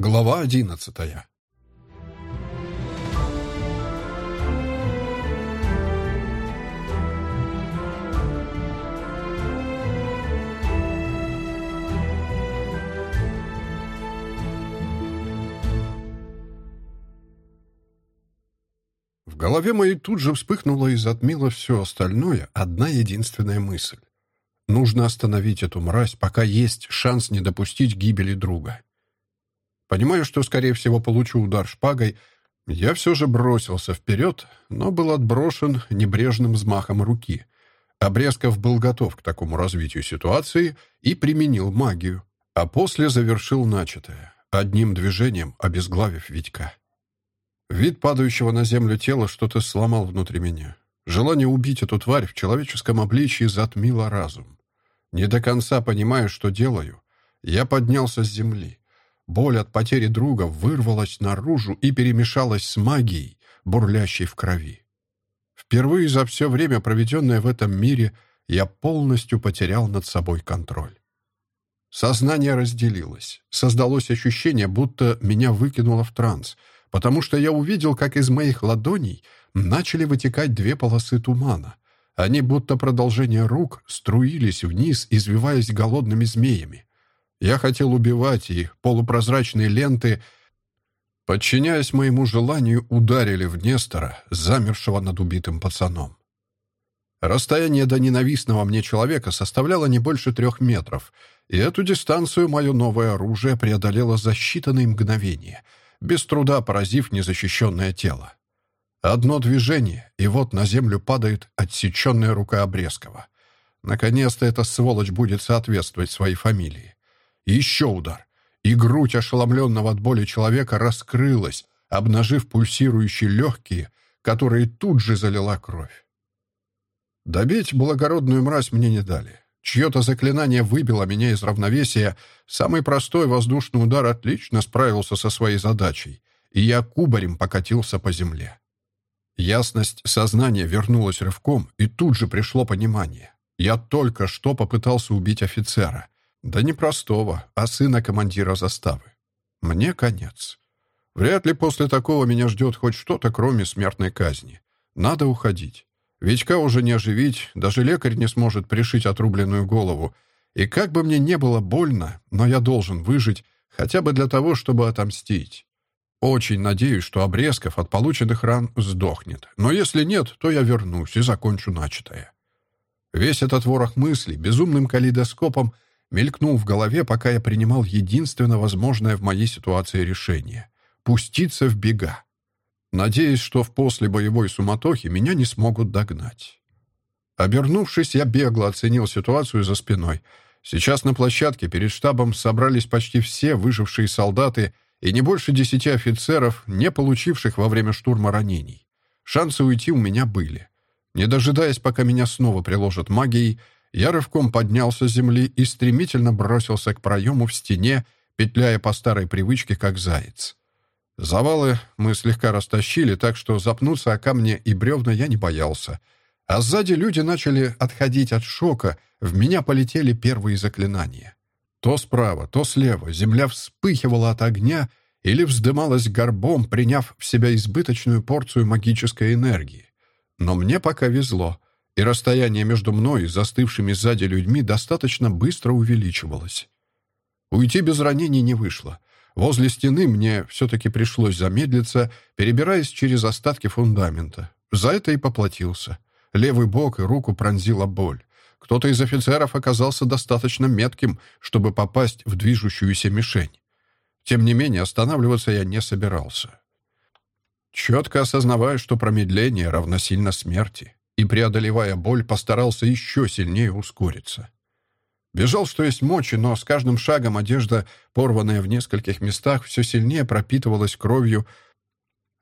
Глава одиннадцатая В голове моей тут же вспыхнула и затмила все остальное одна единственная мысль. Нужно остановить эту мразь, пока есть шанс не допустить гибели друга. Понимая, что, скорее всего, получу удар шпагой, я все же бросился вперед, но был отброшен небрежным взмахом руки. Обрезков был готов к такому развитию ситуации и применил магию, а после завершил начатое, одним движением обезглавив Витька. Вид падающего на землю тела что-то сломал внутри меня. Желание убить эту тварь в человеческом обличии затмило разум. Не до конца понимая, что делаю, я поднялся с земли. Боль от потери друга вырвалась наружу и перемешалась с магией, бурлящей в крови. Впервые за все время, проведенное в этом мире, я полностью потерял над собой контроль. Сознание разделилось. Создалось ощущение, будто меня выкинуло в транс, потому что я увидел, как из моих ладоней начали вытекать две полосы тумана. Они, будто продолжение рук, струились вниз, извиваясь голодными змеями. Я хотел убивать, и полупрозрачные ленты, подчиняясь моему желанию, ударили в Нестора, замершего над убитым пацаном. Расстояние до ненавистного мне человека составляло не больше трех метров, и эту дистанцию мое новое оружие преодолело за считанные мгновения, без труда поразив незащищенное тело. Одно движение, и вот на землю падает отсеченная рука Обрезкова. Наконец-то эта сволочь будет соответствовать своей фамилии. Еще удар. И грудь ошеломленного от боли человека раскрылась, обнажив пульсирующие легкие, которые тут же залила кровь. Добить благородную мразь мне не дали. Чье-то заклинание выбило меня из равновесия. Самый простой воздушный удар отлично справился со своей задачей, и я кубарем покатился по земле. Ясность сознания вернулась рывком, и тут же пришло понимание. Я только что попытался убить офицера — да не простого, а сына командира заставы. Мне конец. Вряд ли после такого меня ждет хоть что-то, кроме смертной казни. Надо уходить. Витька уже не оживить, даже лекарь не сможет пришить отрубленную голову. И как бы мне не было больно, но я должен выжить, хотя бы для того, чтобы отомстить. Очень надеюсь, что Обрезков от полученных ран сдохнет. Но если нет, то я вернусь и закончу начатое. Весь этот ворох мыслей безумным калейдоскопом — мелькнул в голове, пока я принимал единственно возможное в моей ситуации решение — пуститься в бега, надеясь, что в послебоевой суматохе меня не смогут догнать. Обернувшись, я бегло оценил ситуацию за спиной. Сейчас на площадке перед штабом собрались почти все выжившие солдаты и не больше десяти офицеров, не получивших во время штурма ранений. Шансы уйти у меня были. Не дожидаясь, пока меня снова приложат магией, я рывком поднялся с земли и стремительно бросился к проему в стене, петляя по старой привычке, как заяц. Завалы мы слегка растащили, так что запнуться о камни и бревна я не боялся. А сзади люди начали отходить от шока, в меня полетели первые заклинания. То справа, то слева земля вспыхивала от огня или вздымалась горбом, приняв в себя избыточную порцию магической энергии. Но мне пока везло — и расстояние между мной и застывшими сзади людьми достаточно быстро увеличивалось. Уйти без ранений не вышло. Возле стены мне все-таки пришлось замедлиться, перебираясь через остатки фундамента. За это и поплатился. Левый бок и руку пронзила боль. Кто-то из офицеров оказался достаточно метким, чтобы попасть в движущуюся мишень. Тем не менее, останавливаться я не собирался. Четко осознавая, что промедление равносильно смерти и, преодолевая боль, постарался еще сильнее ускориться. Бежал, что есть мочи, но с каждым шагом одежда, порванная в нескольких местах, все сильнее пропитывалась кровью,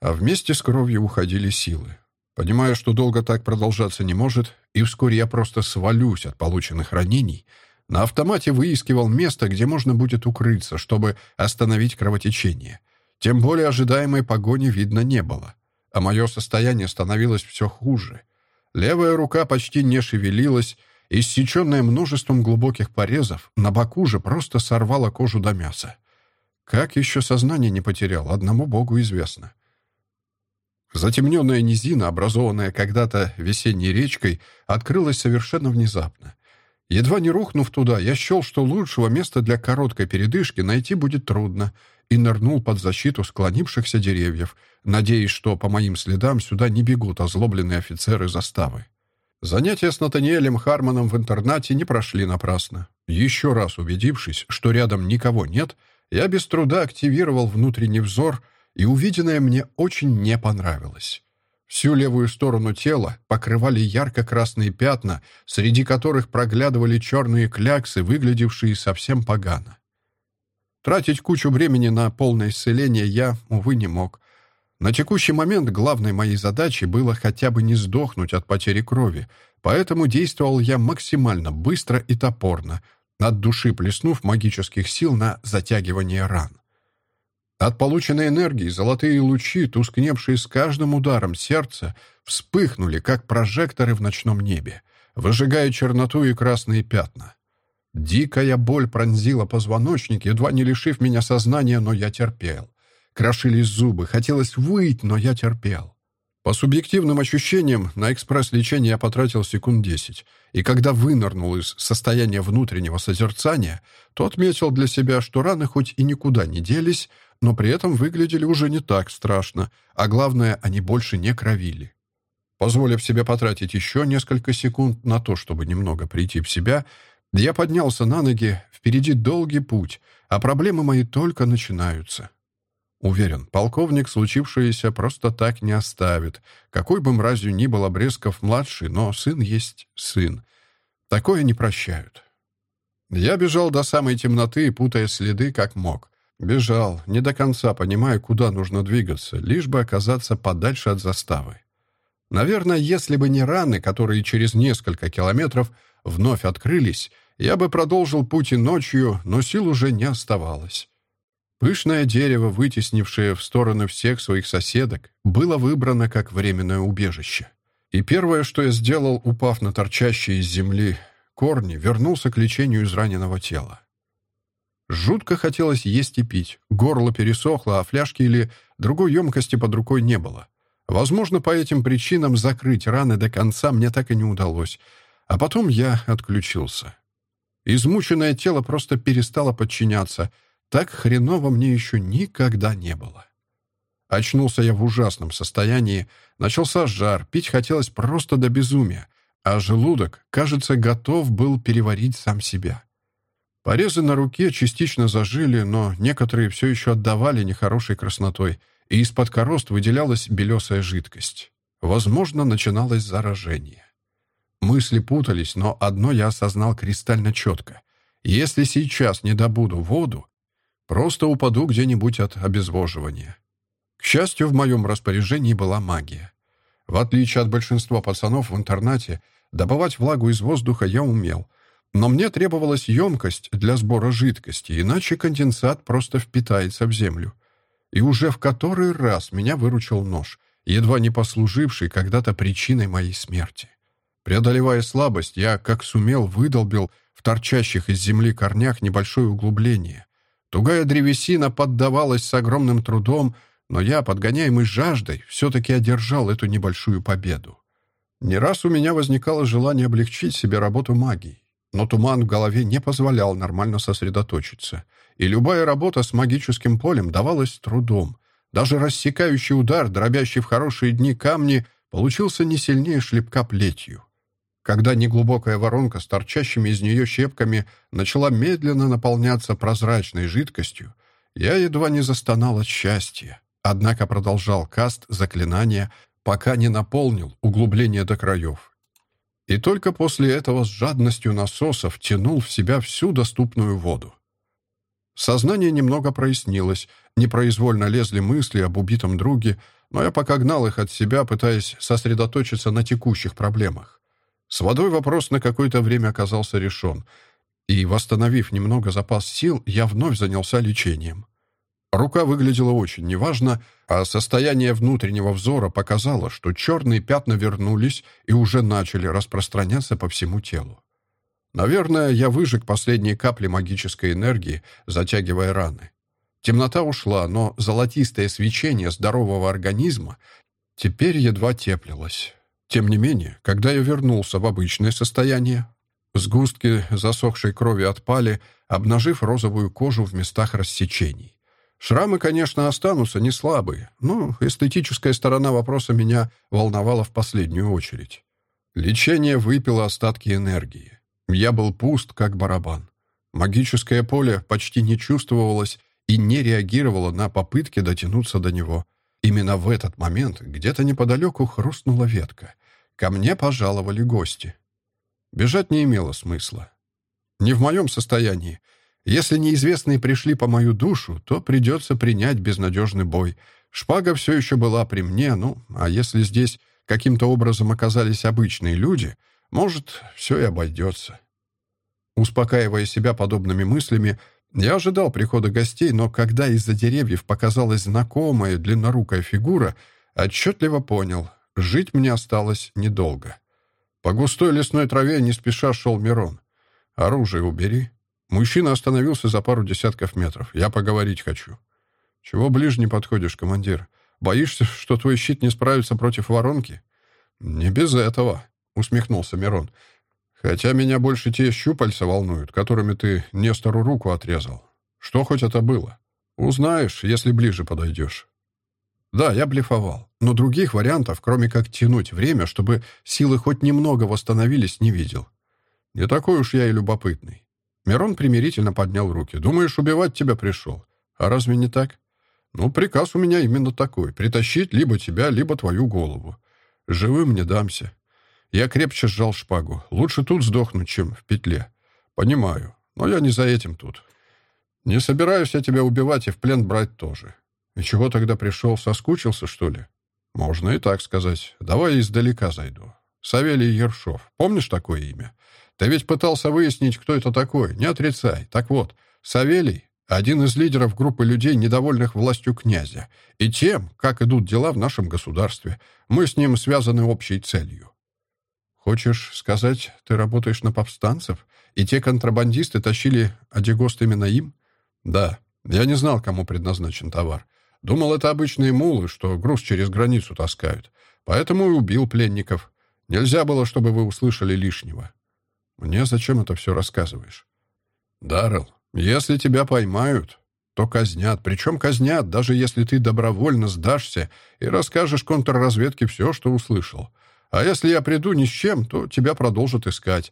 а вместе с кровью уходили силы. Понимая, что долго так продолжаться не может, и вскоре я просто свалюсь от полученных ранений, на автомате выискивал место, где можно будет укрыться, чтобы остановить кровотечение. Тем более ожидаемой погони видно не было, а мое состояние становилось все хуже — Левая рука почти не шевелилась, иссеченная множеством глубоких порезов, на боку же просто сорвала кожу до мяса. Как еще сознание не потерял, одному Богу известно. Затемненная низина, образованная когда-то весенней речкой, открылась совершенно внезапно. Едва не рухнув туда, я счел, что лучшего места для короткой передышки найти будет трудно, и нырнул под защиту склонившихся деревьев, надеясь, что по моим следам сюда не бегут озлобленные офицеры заставы. Занятия с Натаниэлем Хармоном в интернате не прошли напрасно. Еще раз убедившись, что рядом никого нет, я без труда активировал внутренний взор, и увиденное мне очень не понравилось. Всю левую сторону тела покрывали ярко-красные пятна, среди которых проглядывали черные кляксы, выглядевшие совсем погано. Тратить кучу времени на полное исцеление я, увы, не мог. На текущий момент главной моей задачей было хотя бы не сдохнуть от потери крови, поэтому действовал я максимально быстро и топорно, от души плеснув магических сил на затягивание ран. От полученной энергии золотые лучи, тускневшие с каждым ударом сердца, вспыхнули, как прожекторы в ночном небе, выжигая черноту и красные пятна. Дикая боль пронзила позвоночник, едва не лишив меня сознания, но я терпел. Крошились зубы, хотелось выть, но я терпел. По субъективным ощущениям, на экспресс-лечение я потратил секунд десять, и когда вынырнул из состояния внутреннего созерцания, то отметил для себя, что раны хоть и никуда не делись, но при этом выглядели уже не так страшно, а главное, они больше не кровили. Позволив себе потратить еще несколько секунд на то, чтобы немного прийти в себя, я поднялся на ноги, впереди долгий путь, а проблемы мои только начинаются. Уверен, полковник случившееся просто так не оставит. Какой бы мразью ни был Обрезков-младший, но сын есть сын. Такое не прощают. Я бежал до самой темноты, путая следы как мог. Бежал, не до конца понимая, куда нужно двигаться, лишь бы оказаться подальше от заставы. Наверное, если бы не раны, которые через несколько километров вновь открылись, я бы продолжил путь и ночью, но сил уже не оставалось. Пышное дерево, вытеснившее в стороны всех своих соседок, было выбрано как временное убежище. И первое, что я сделал, упав на торчащие из земли корни, вернулся к лечению израненного тела. Жутко хотелось есть и пить. Горло пересохло, а фляжки или другой емкости под рукой не было. Возможно, по этим причинам закрыть раны до конца мне так и не удалось. А потом я отключился. Измученное тело просто перестало подчиняться — так хреново мне еще никогда не было. Очнулся я в ужасном состоянии, начался жар, пить хотелось просто до безумия, а желудок, кажется, готов был переварить сам себя. Порезы на руке частично зажили, но некоторые все еще отдавали нехорошей краснотой, и из-под корост выделялась белесая жидкость. Возможно, начиналось заражение. Мысли путались, но одно я осознал кристально четко. Если сейчас не добуду воду, Просто упаду где-нибудь от обезвоживания. К счастью, в моем распоряжении была магия. В отличие от большинства пацанов в интернате, добывать влагу из воздуха я умел. Но мне требовалась емкость для сбора жидкости, иначе конденсат просто впитается в землю. И уже в который раз меня выручил нож, едва не послуживший когда-то причиной моей смерти. Преодолевая слабость, я, как сумел, выдолбил в торчащих из земли корнях небольшое углубление, Тугая древесина поддавалась с огромным трудом, но я, подгоняемый жаждой, все-таки одержал эту небольшую победу. Не раз у меня возникало желание облегчить себе работу магией, но туман в голове не позволял нормально сосредоточиться, и любая работа с магическим полем давалась трудом. Даже рассекающий удар, дробящий в хорошие дни камни, получился не сильнее шлепка плетью. Когда неглубокая воронка с торчащими из нее щепками начала медленно наполняться прозрачной жидкостью, я едва не застонал от счастья, однако продолжал каст заклинания, пока не наполнил углубление до краев. И только после этого с жадностью насосов тянул в себя всю доступную воду. Сознание немного прояснилось, непроизвольно лезли мысли об убитом друге, но я пока гнал их от себя, пытаясь сосредоточиться на текущих проблемах. С водой вопрос на какое-то время оказался решен, и, восстановив немного запас сил, я вновь занялся лечением. Рука выглядела очень неважно, а состояние внутреннего взора показало, что черные пятна вернулись и уже начали распространяться по всему телу. Наверное, я выжег последние капли магической энергии, затягивая раны. Темнота ушла, но золотистое свечение здорового организма теперь едва теплилось. Тем не менее, когда я вернулся в обычное состояние, сгустки засохшей крови отпали, обнажив розовую кожу в местах рассечений. Шрамы, конечно, останутся не слабые, но эстетическая сторона вопроса меня волновала в последнюю очередь. Лечение выпило остатки энергии. Я был пуст, как барабан. Магическое поле почти не чувствовалось и не реагировало на попытки дотянуться до него. Именно в этот момент где-то неподалеку хрустнула ветка. Ко мне пожаловали гости. Бежать не имело смысла. Не в моем состоянии. Если неизвестные пришли по мою душу, то придется принять безнадежный бой. Шпага все еще была при мне, ну, а если здесь каким-то образом оказались обычные люди, может, все и обойдется. Успокаивая себя подобными мыслями, я ожидал прихода гостей, но когда из-за деревьев показалась знакомая длиннорукая фигура, отчетливо понял, жить мне осталось недолго. По густой лесной траве не спеша шел Мирон. «Оружие убери». Мужчина остановился за пару десятков метров. «Я поговорить хочу». «Чего ближе не подходишь, командир? Боишься, что твой щит не справится против воронки?» «Не без этого», — усмехнулся Мирон. «Хотя меня больше те щупальца волнуют, которыми ты Нестору руку отрезал. Что хоть это было? Узнаешь, если ближе подойдешь». Да, я блефовал, но других вариантов, кроме как тянуть время, чтобы силы хоть немного восстановились, не видел. Не такой уж я и любопытный. Мирон примирительно поднял руки. «Думаешь, убивать тебя пришел? А разве не так?» «Ну, приказ у меня именно такой — притащить либо тебя, либо твою голову. Живым не дамся». Я крепче сжал шпагу. «Лучше тут сдохнуть, чем в петле. Понимаю, но я не за этим тут. Не собираюсь я тебя убивать и в плен брать тоже. И чего тогда пришел, соскучился, что ли?» «Можно и так сказать. Давай издалека зайду. Савелий Ершов. Помнишь такое имя? Ты ведь пытался выяснить, кто это такой. Не отрицай. Так вот, Савелий один из лидеров группы людей, недовольных властью князя, и тем, как идут дела в нашем государстве. Мы с ним связаны общей целью. Хочешь сказать, ты работаешь на повстанцев, и те контрабандисты тащили одегост именно им? Да. Я не знал, кому предназначен товар. Думал, это обычные мулы, что груз через границу таскают. Поэтому и убил пленников. Нельзя было, чтобы вы услышали лишнего. Мне зачем это все рассказываешь? Даррелл, если тебя поймают, то казнят. Причем казнят, даже если ты добровольно сдашься и расскажешь контрразведке все, что услышал. А если я приду ни с чем, то тебя продолжат искать.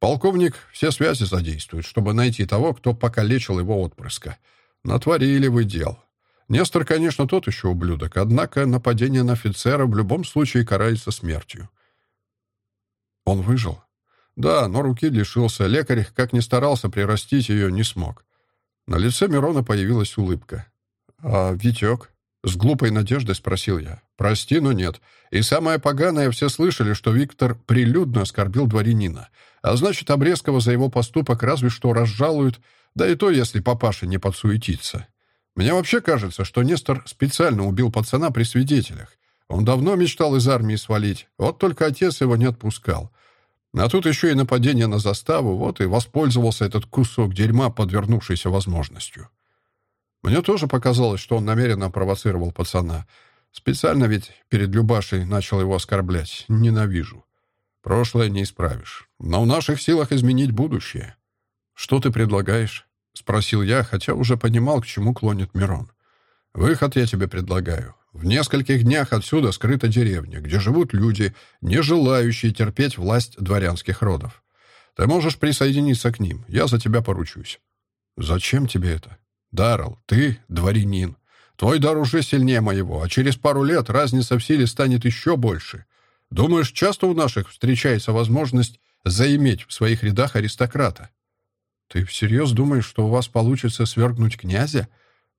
Полковник все связи задействует, чтобы найти того, кто покалечил его отпрыска. Натворили вы дел. Нестор, конечно, тот еще ублюдок, однако нападение на офицера в любом случае карается смертью. Он выжил. Да, но руки лишился. Лекарь, как ни старался прирастить ее, не смог. На лице Мирона появилась улыбка. «А Витек?» С глупой надеждой спросил я. «Прости, но нет. И самое поганое, все слышали, что Виктор прилюдно оскорбил дворянина. А значит, Обрезкова за его поступок разве что разжалуют, да и то, если папаша не подсуетится. Мне вообще кажется, что Нестор специально убил пацана при свидетелях. Он давно мечтал из армии свалить, вот только отец его не отпускал. А тут еще и нападение на заставу, вот и воспользовался этот кусок дерьма, подвернувшейся возможностью. Мне тоже показалось, что он намеренно провоцировал пацана. Специально ведь перед Любашей начал его оскорблять. Ненавижу. Прошлое не исправишь. Но в наших силах изменить будущее. «Что ты предлагаешь?» — спросил я, хотя уже понимал, к чему клонит Мирон. «Выход я тебе предлагаю. В нескольких днях отсюда скрыта деревня, где живут люди, не желающие терпеть власть дворянских родов. Ты можешь присоединиться к ним, я за тебя поручусь. Зачем тебе это? Даррелл, ты дворянин. Твой дар уже сильнее моего, а через пару лет разница в силе станет еще больше. Думаешь, часто у наших встречается возможность заиметь в своих рядах аристократа? Ты всерьез думаешь, что у вас получится свергнуть князя?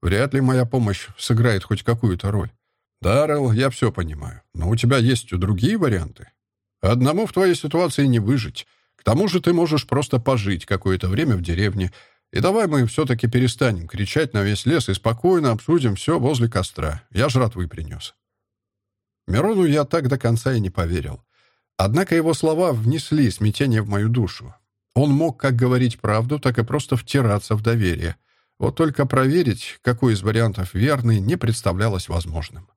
Вряд ли моя помощь сыграет хоть какую-то роль. «Даррелл, я все понимаю, но у тебя есть другие варианты. Одному в твоей ситуации не выжить. К тому же ты можешь просто пожить какое-то время в деревне, и давай мы все-таки перестанем кричать на весь лес и спокойно обсудим все возле костра. Я жратвы принес». Мирону я так до конца и не поверил. Однако его слова внесли смятение в мою душу. Он мог как говорить правду, так и просто втираться в доверие. Вот только проверить, какой из вариантов верный, не представлялось возможным.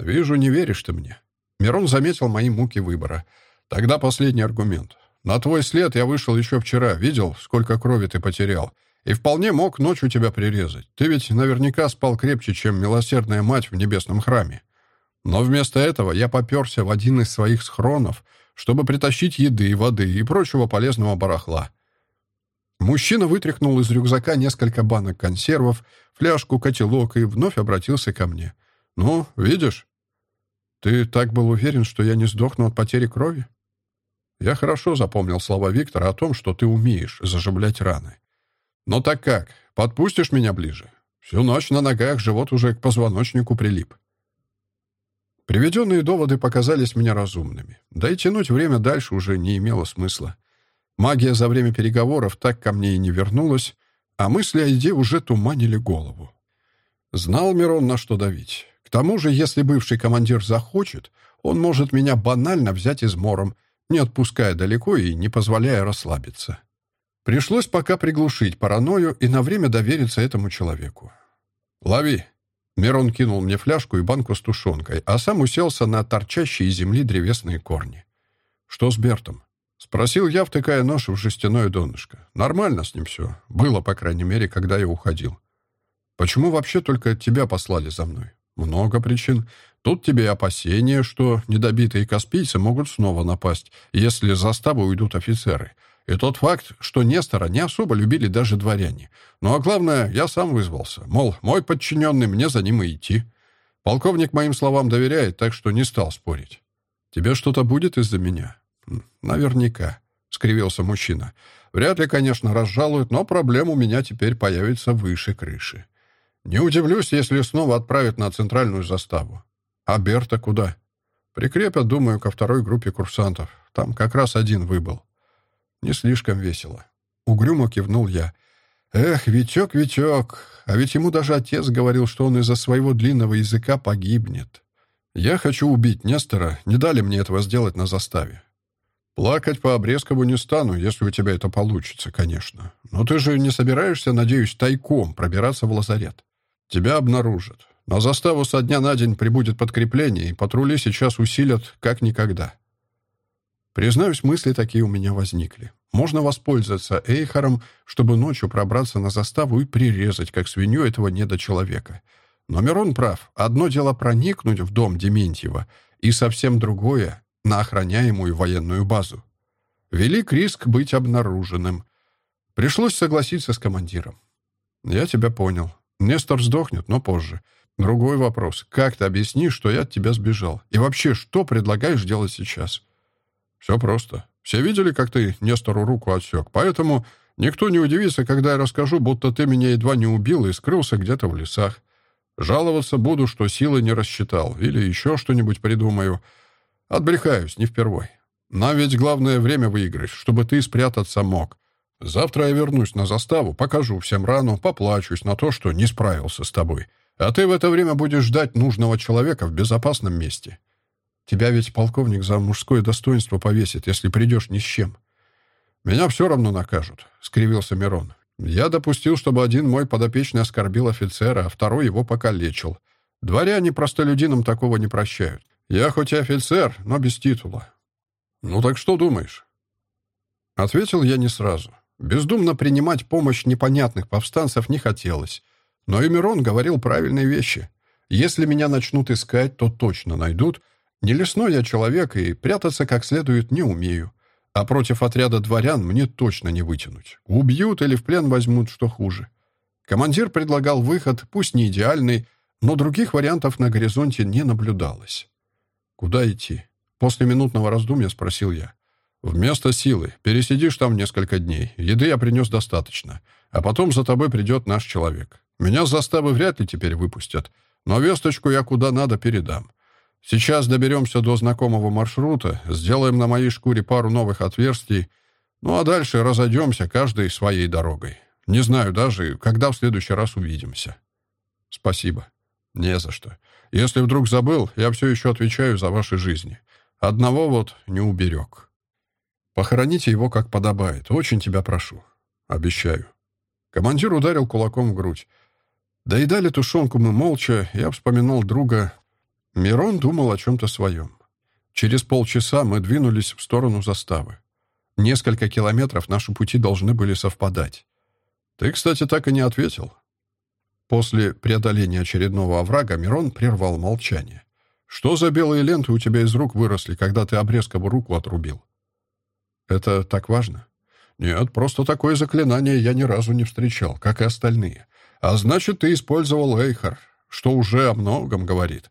«Вижу, не веришь ты мне». Мирон заметил мои муки выбора. «Тогда последний аргумент. На твой след я вышел еще вчера. Видел, сколько крови ты потерял. И вполне мог ночью тебя прирезать. Ты ведь наверняка спал крепче, чем милосердная мать в небесном храме. Но вместо этого я поперся в один из своих схронов, чтобы притащить еды, воды и прочего полезного барахла. Мужчина вытряхнул из рюкзака несколько банок консервов, фляжку, котелок и вновь обратился ко мне. «Ну, видишь? Ты так был уверен, что я не сдохну от потери крови?» Я хорошо запомнил слова Виктора о том, что ты умеешь заживлять раны. «Ну так как, подпустишь меня ближе? Всю ночь на ногах живот уже к позвоночнику прилип». Приведенные доводы показались мне разумными. Да и тянуть время дальше уже не имело смысла. Магия за время переговоров так ко мне и не вернулась, а мысли о еде уже туманили голову. Знал Мирон, на что давить. К тому же, если бывший командир захочет, он может меня банально взять измором, не отпуская далеко и не позволяя расслабиться. Пришлось пока приглушить паранойю и на время довериться этому человеку. «Лови!» Мирон кинул мне фляжку и банку с тушенкой, а сам уселся на торчащие из земли древесные корни. «Что с Бертом?» Спросил я, втыкая нож в жестяное донышко. «Нормально с ним все. Было, по крайней мере, когда я уходил». «Почему вообще только тебя послали за мной?» «Много причин. Тут тебе опасения, что недобитые каспийцы могут снова напасть, если за заставы уйдут офицеры. И тот факт, что Нестора не особо любили даже дворяне. Ну а главное, я сам вызвался. Мол, мой подчиненный, мне за ним и идти. Полковник моим словам доверяет, так что не стал спорить. «Тебе что-то будет из-за меня?» «Наверняка», — скривился мужчина. «Вряд ли, конечно, разжалуют, но проблем у меня теперь появится выше крыши. Не удивлюсь, если снова отправят на центральную заставу. А Берта куда?» «Прикрепят, думаю, ко второй группе курсантов. Там как раз один выбыл». Не слишком весело. Угрюмо кивнул я. Эх, Витек, Витек, а ведь ему даже отец говорил, что он из-за своего длинного языка погибнет. Я хочу убить Нестора, не дали мне этого сделать на заставе. Плакать по Обрезкову не стану, если у тебя это получится, конечно. Но ты же не собираешься, надеюсь, тайком пробираться в лазарет. Тебя обнаружат. На заставу со дня на день прибудет подкрепление, и патрули сейчас усилят как никогда. Признаюсь, мысли такие у меня возникли. Можно воспользоваться Эйхаром, чтобы ночью пробраться на заставу и прирезать, как свинью, этого недочеловека. Но Мирон прав. Одно дело проникнуть в дом Дементьева, и совсем другое — на охраняемую военную базу. Велик риск быть обнаруженным. Пришлось согласиться с командиром. «Я тебя понял. Нестор сдохнет, но позже. Другой вопрос. Как ты объяснишь, что я от тебя сбежал? И вообще, что предлагаешь делать сейчас?» Все просто. Все видели, как ты Нестору руку отсек, поэтому никто не удивится, когда я расскажу, будто ты меня едва не убил и скрылся где-то в лесах. Жаловаться буду, что силы не рассчитал, или еще что-нибудь придумаю. Отбрехаюсь, не впервой. Нам ведь главное время выиграть, чтобы ты спрятаться мог. Завтра я вернусь на заставу, покажу всем рану, поплачусь на то, что не справился с тобой. А ты в это время будешь ждать нужного человека в безопасном месте. Тебя ведь полковник за мужское достоинство повесит, если придешь ни с чем. Меня все равно накажут, — скривился Мирон. Я допустил, чтобы один мой подопечный оскорбил офицера, а второй его покалечил. Дворяне простолюдинам такого не прощают. Я хоть и офицер, но без титула. Ну так что думаешь? Ответил я не сразу. Бездумно принимать помощь непонятных повстанцев не хотелось. Но и Мирон говорил правильные вещи. Если меня начнут искать, то точно найдут — не лесной я человек и прятаться как следует не умею. А против отряда дворян мне точно не вытянуть. Убьют или в плен возьмут, что хуже. Командир предлагал выход, пусть не идеальный, но других вариантов на горизонте не наблюдалось. «Куда идти?» После минутного раздумья спросил я. «Вместо силы. Пересидишь там несколько дней. Еды я принес достаточно. А потом за тобой придет наш человек. Меня с заставы вряд ли теперь выпустят, но весточку я куда надо передам. Сейчас доберемся до знакомого маршрута, сделаем на моей шкуре пару новых отверстий, ну а дальше разойдемся каждой своей дорогой. Не знаю даже, когда в следующий раз увидимся. Спасибо. Не за что. Если вдруг забыл, я все еще отвечаю за ваши жизни. Одного вот не уберег. Похороните его как подобает. Очень тебя прошу. Обещаю. Командир ударил кулаком в грудь. Доедали тушенку мы молча, я вспоминал друга. Мирон думал о чем-то своем. Через полчаса мы двинулись в сторону заставы. Несколько километров наши пути должны были совпадать. Ты, кстати, так и не ответил. После преодоления очередного оврага Мирон прервал молчание. Что за белые ленты у тебя из рук выросли, когда ты обрезкову руку отрубил? Это так важно? Нет, просто такое заклинание я ни разу не встречал, как и остальные. А значит, ты использовал Эйхар, что уже о многом говорит.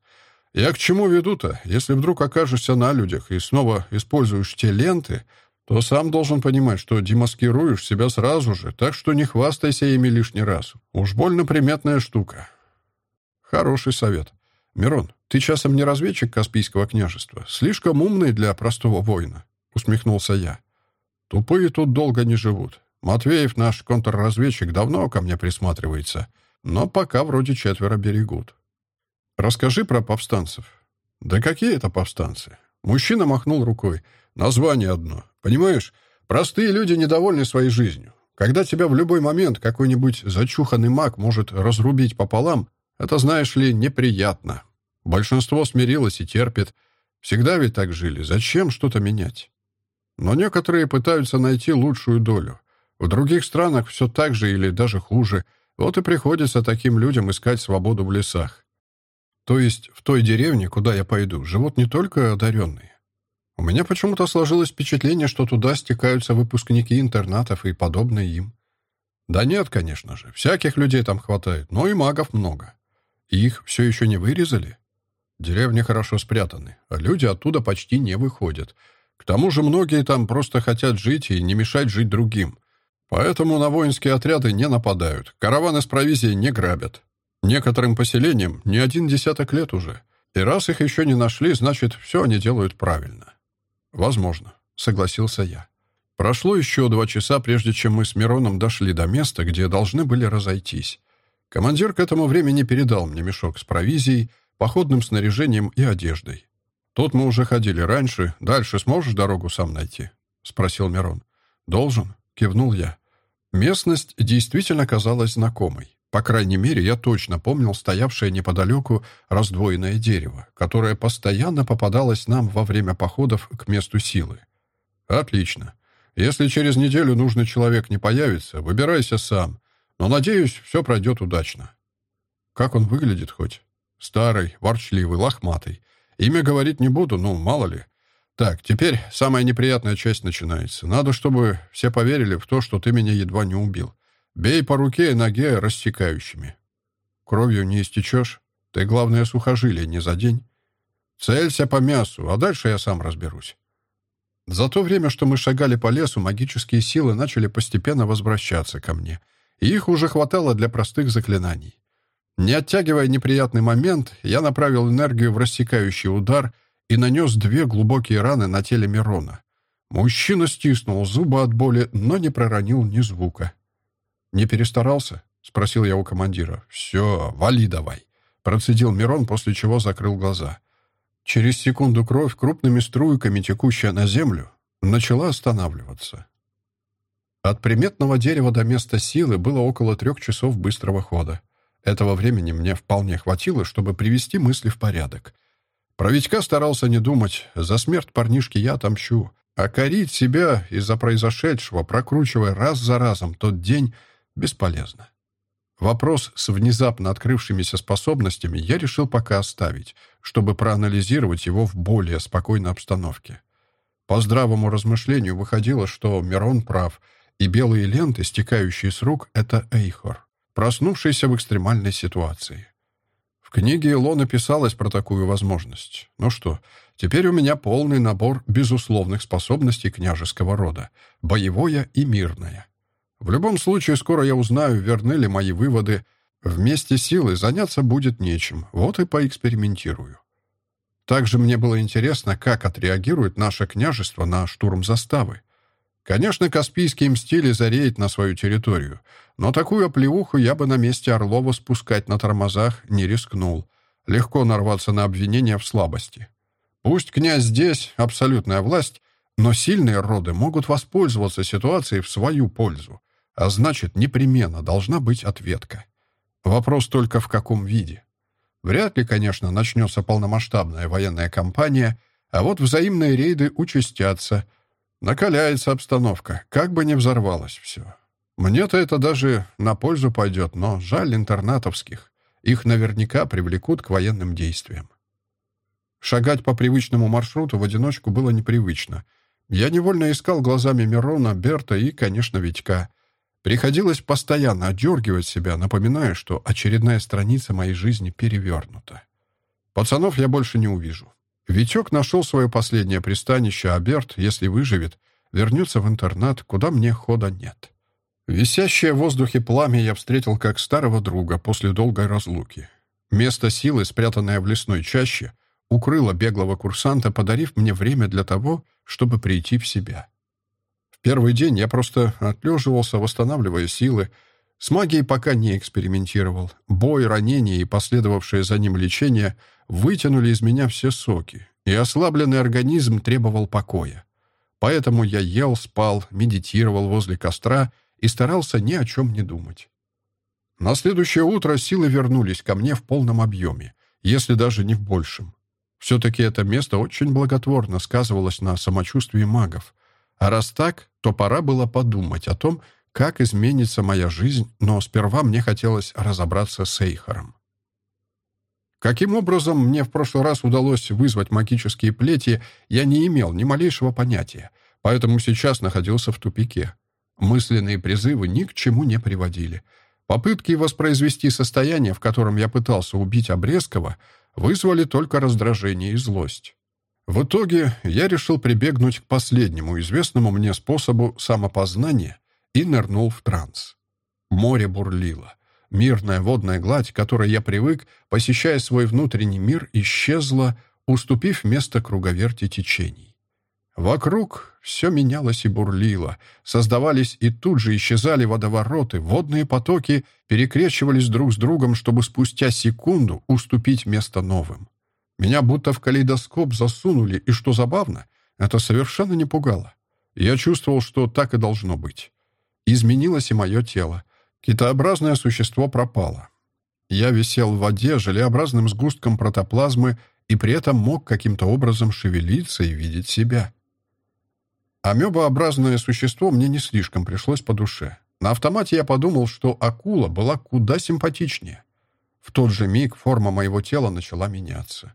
Я к чему веду-то? Если вдруг окажешься на людях и снова используешь те ленты, то сам должен понимать, что демаскируешь себя сразу же, так что не хвастайся ими лишний раз. Уж больно приметная штука. Хороший совет. Мирон, ты часом не разведчик Каспийского княжества? Слишком умный для простого воина, усмехнулся я. Тупые тут долго не живут. Матвеев, наш контрразведчик, давно ко мне присматривается, но пока вроде четверо берегут. Расскажи про повстанцев. Да какие это повстанцы? Мужчина махнул рукой. Название одно. Понимаешь, простые люди недовольны своей жизнью. Когда тебя в любой момент какой-нибудь зачуханный маг может разрубить пополам, это, знаешь ли, неприятно. Большинство смирилось и терпит. Всегда ведь так жили. Зачем что-то менять? Но некоторые пытаются найти лучшую долю. В других странах все так же или даже хуже. Вот и приходится таким людям искать свободу в лесах. То есть в той деревне, куда я пойду, живут не только одаренные. У меня почему-то сложилось впечатление, что туда стекаются выпускники интернатов и подобные им. Да нет, конечно же, всяких людей там хватает, но и магов много. И их все еще не вырезали? Деревни хорошо спрятаны, а люди оттуда почти не выходят. К тому же многие там просто хотят жить и не мешать жить другим. Поэтому на воинские отряды не нападают, караваны с провизией не грабят. Некоторым поселениям не один десяток лет уже. И раз их еще не нашли, значит, все они делают правильно. Возможно, согласился я. Прошло еще два часа, прежде чем мы с Мироном дошли до места, где должны были разойтись. Командир к этому времени передал мне мешок с провизией, походным снаряжением и одеждой. «Тут мы уже ходили раньше. Дальше сможешь дорогу сам найти?» — спросил Мирон. «Должен», — кивнул я. Местность действительно казалась знакомой. По крайней мере, я точно помнил стоявшее неподалеку раздвоенное дерево, которое постоянно попадалось нам во время походов к месту силы. Отлично. Если через неделю нужный человек не появится, выбирайся сам. Но, надеюсь, все пройдет удачно. Как он выглядит хоть? Старый, ворчливый, лохматый. Имя говорить не буду, ну, мало ли. Так, теперь самая неприятная часть начинается. Надо, чтобы все поверили в то, что ты меня едва не убил. Бей по руке и ноге рассекающими. Кровью не истечешь. Ты, главное, сухожилие не задень. Целься по мясу, а дальше я сам разберусь. За то время, что мы шагали по лесу, магические силы начали постепенно возвращаться ко мне, и их уже хватало для простых заклинаний. Не оттягивая неприятный момент, я направил энергию в рассекающий удар — и нанес две глубокие раны на теле Мирона. Мужчина стиснул зубы от боли, но не проронил ни звука. «Не перестарался?» — спросил я у командира. «Все, вали давай», — процедил Мирон, после чего закрыл глаза. Через секунду кровь, крупными струйками текущая на землю, начала останавливаться. От приметного дерева до места силы было около трех часов быстрого хода. Этого времени мне вполне хватило, чтобы привести мысли в порядок. Про Витька старался не думать. За смерть парнишки я отомщу. А корить себя из-за произошедшего, прокручивая раз за разом тот день, бесполезно. Вопрос с внезапно открывшимися способностями я решил пока оставить, чтобы проанализировать его в более спокойной обстановке. По здравому размышлению выходило, что Мирон прав, и белые ленты, стекающие с рук, — это Эйхор, проснувшийся в экстремальной ситуации. В книге Илона писалось про такую возможность. Ну что, теперь у меня полный набор безусловных способностей княжеского рода, боевое и мирное. В любом случае, скоро я узнаю, верны ли мои выводы. Вместе силы заняться будет нечем, вот и поэкспериментирую. Также мне было интересно, как отреагирует наше княжество на штурм заставы. Конечно, Каспийские мстили зареять на свою территорию, но такую оплеуху я бы на месте Орлова спускать на тормозах не рискнул. Легко нарваться на обвинения в слабости. Пусть князь здесь, абсолютная власть, но сильные роды могут воспользоваться ситуацией в свою пользу. а значит, непременно должна быть ответка. Вопрос только в каком виде. Вряд ли, конечно, начнется полномасштабная военная кампания, а вот взаимные рейды участятся. Накаляется обстановка, как бы ни взорвалось все. Мне-то это даже на пользу пойдет, но жаль интернатовских. Их наверняка привлекут к военным действиям. Шагать по привычному маршруту в одиночку было непривычно. Я невольно искал глазами Мирона, Берта и, конечно, Витька. Приходилось постоянно отдергивать себя, напоминая, что очередная страница моей жизни перевернута. Пацанов я больше не увижу. Витек нашел свое последнее пристанище, а Берт, если выживет, вернется в интернат, куда мне хода нет. Висящее в воздухе пламя я встретил как старого друга после долгой разлуки. Место силы, спрятанное в лесной чаще, укрыла беглого курсанта, подарив мне время для того, чтобы прийти в себя. В первый день я просто отлеживался, восстанавливая силы. С магией пока не экспериментировал. Бой, ранение и последовавшее за ним лечение вытянули из меня все соки, и ослабленный организм требовал покоя. Поэтому я ел, спал, медитировал возле костра и старался ни о чем не думать. На следующее утро силы вернулись ко мне в полном объеме, если даже не в большем. Все-таки это место очень благотворно сказывалось на самочувствии магов. А раз так, то пора было подумать о том, как изменится моя жизнь, но сперва мне хотелось разобраться с Эйхором. Каким образом мне в прошлый раз удалось вызвать магические плети, я не имел ни малейшего понятия, поэтому сейчас находился в тупике. Мысленные призывы ни к чему не приводили. Попытки воспроизвести состояние, в котором я пытался убить Обрезкова, вызвали только раздражение и злость. В итоге я решил прибегнуть к последнему известному мне способу самопознания и нырнул в транс. Море бурлило. Мирная водная гладь, которой я привык, посещая свой внутренний мир, исчезла, уступив место круговерти течений. Вокруг все менялось и бурлило, создавались и тут же исчезали водовороты, водные потоки перекрещивались друг с другом, чтобы спустя секунду уступить место новым. Меня будто в калейдоскоп засунули, и, что забавно, это совершенно не пугало. Я чувствовал, что так и должно быть. Изменилось и мое тело. Китообразное существо пропало. Я висел в воде желеобразным сгустком протоплазмы и при этом мог каким-то образом шевелиться и видеть себя. Амебообразное существо мне не слишком пришлось по душе. На автомате я подумал, что акула была куда симпатичнее. В тот же миг форма моего тела начала меняться.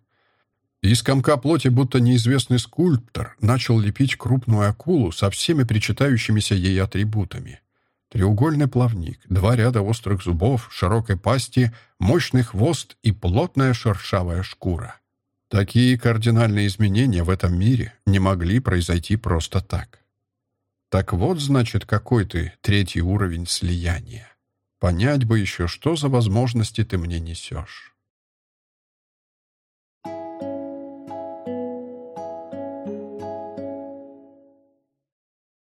Из комка плоти, будто неизвестный скульптор, начал лепить крупную акулу со всеми причитающимися ей атрибутами. Треугольный плавник, два ряда острых зубов, широкой пасти, мощный хвост и плотная шершавая шкура. Такие кардинальные изменения в этом мире не могли произойти просто так. Так вот, значит, какой ты третий уровень слияния. Понять бы еще, что за возможности ты мне несешь.